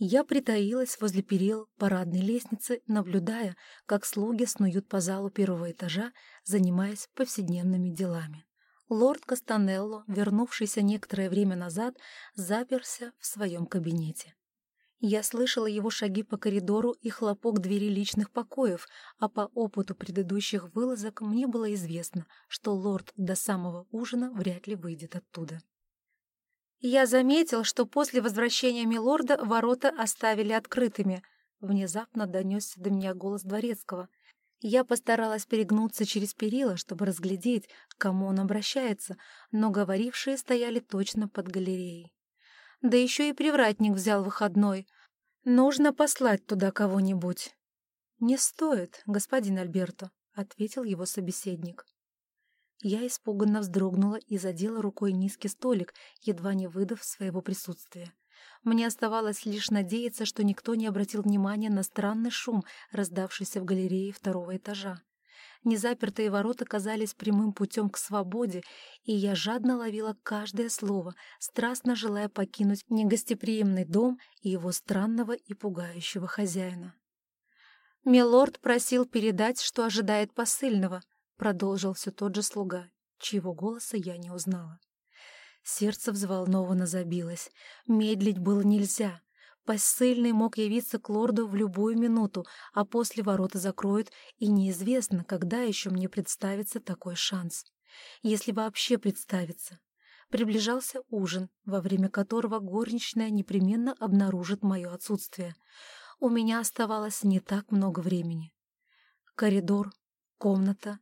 Я притаилась возле перил парадной лестницы, наблюдая, как слуги снуют по залу первого этажа, занимаясь повседневными делами. Лорд Кастанелло, вернувшийся некоторое время назад, заперся в своем кабинете. Я слышала его шаги по коридору и хлопок двери личных покоев, а по опыту предыдущих вылазок мне было известно, что лорд до самого ужина вряд ли выйдет оттуда. «Я заметил, что после возвращения милорда ворота оставили открытыми», — внезапно донесся до меня голос дворецкого. Я постаралась перегнуться через перила, чтобы разглядеть, к кому он обращается, но говорившие стояли точно под галереей. Да еще и привратник взял выходной. Нужно послать туда кого-нибудь. «Не стоит, господин Альберто», — ответил его собеседник. Я испуганно вздрогнула и задела рукой низкий столик, едва не выдав своего присутствия. Мне оставалось лишь надеяться, что никто не обратил внимания на странный шум, раздавшийся в галерее второго этажа. Незапертые ворота казались прямым путем к свободе, и я жадно ловила каждое слово, страстно желая покинуть негостеприимный дом и его странного и пугающего хозяина. «Милорд просил передать, что ожидает посыльного», — продолжил все тот же слуга, чьего голоса я не узнала. Сердце взволнованно забилось. Медлить было нельзя. Посыльный мог явиться к лорду в любую минуту, а после ворота закроют, и неизвестно, когда еще мне представится такой шанс. Если вообще представится. Приближался ужин, во время которого горничная непременно обнаружит мое отсутствие. У меня оставалось не так много времени. Коридор, комната,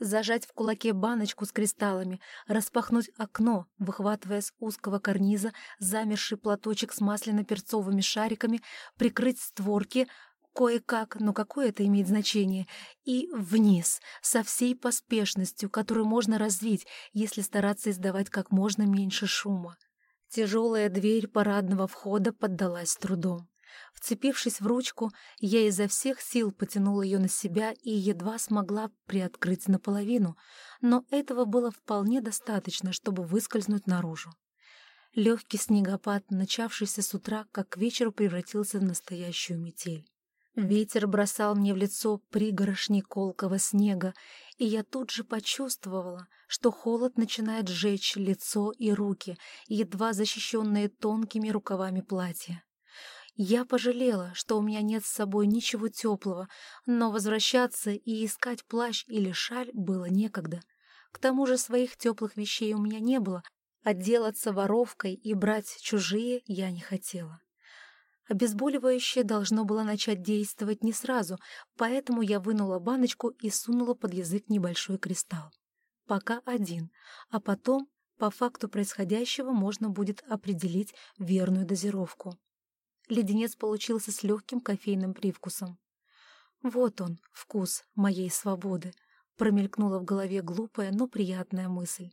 зажать в кулаке баночку с кристаллами, распахнуть окно, выхватывая с узкого карниза замерший платочек с масляно-перцовыми шариками, прикрыть створки, кое-как, но какое это имеет значение, и вниз, со всей поспешностью, которую можно развить, если стараться издавать как можно меньше шума. Тяжелая дверь парадного входа поддалась трудом. Вцепившись в ручку, я изо всех сил потянула ее на себя и едва смогла приоткрыть наполовину, но этого было вполне достаточно, чтобы выскользнуть наружу. Легкий снегопад, начавшийся с утра, как к вечеру превратился в настоящую метель. Ветер бросал мне в лицо пригорошни колкого снега, и я тут же почувствовала, что холод начинает сжечь лицо и руки, едва защищенные тонкими рукавами платья. Я пожалела, что у меня нет с собой ничего теплого, но возвращаться и искать плащ или шаль было некогда. К тому же своих теплых вещей у меня не было, отделаться воровкой и брать чужие я не хотела. Обезболивающее должно было начать действовать не сразу, поэтому я вынула баночку и сунула под язык небольшой кристалл. Пока один, а потом, по факту происходящего, можно будет определить верную дозировку. Леденец получился с легким кофейным привкусом. «Вот он, вкус моей свободы», — промелькнула в голове глупая, но приятная мысль.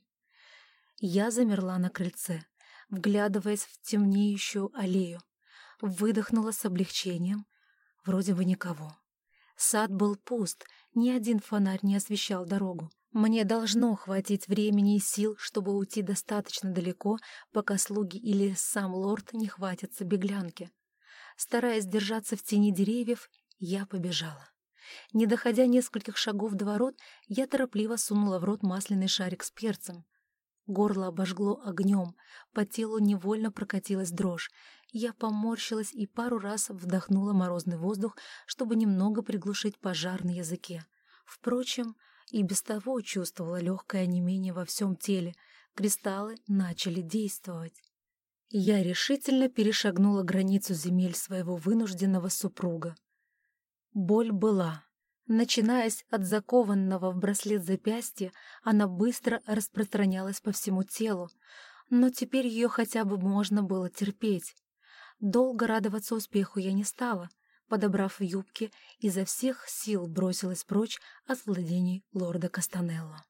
Я замерла на крыльце, вглядываясь в темнеющую аллею. Выдохнула с облегчением. Вроде бы никого. Сад был пуст, ни один фонарь не освещал дорогу. Мне должно хватить времени и сил, чтобы уйти достаточно далеко, пока слуги или сам лорд не хватятся беглянки. Стараясь держаться в тени деревьев, я побежала. Не доходя нескольких шагов до ворот, я торопливо сунула в рот масляный шарик с перцем. Горло обожгло огнем, по телу невольно прокатилась дрожь. Я поморщилась и пару раз вдохнула морозный воздух, чтобы немного приглушить пожар на языке. Впрочем, и без того чувствовала легкое онемение во всем теле. Кристаллы начали действовать. Я решительно перешагнула границу земель своего вынужденного супруга. Боль была. Начинаясь от закованного в браслет запястья, она быстро распространялась по всему телу, но теперь ее хотя бы можно было терпеть. Долго радоваться успеху я не стала, подобрав юбки, изо всех сил бросилась прочь от владений лорда Кастанелло.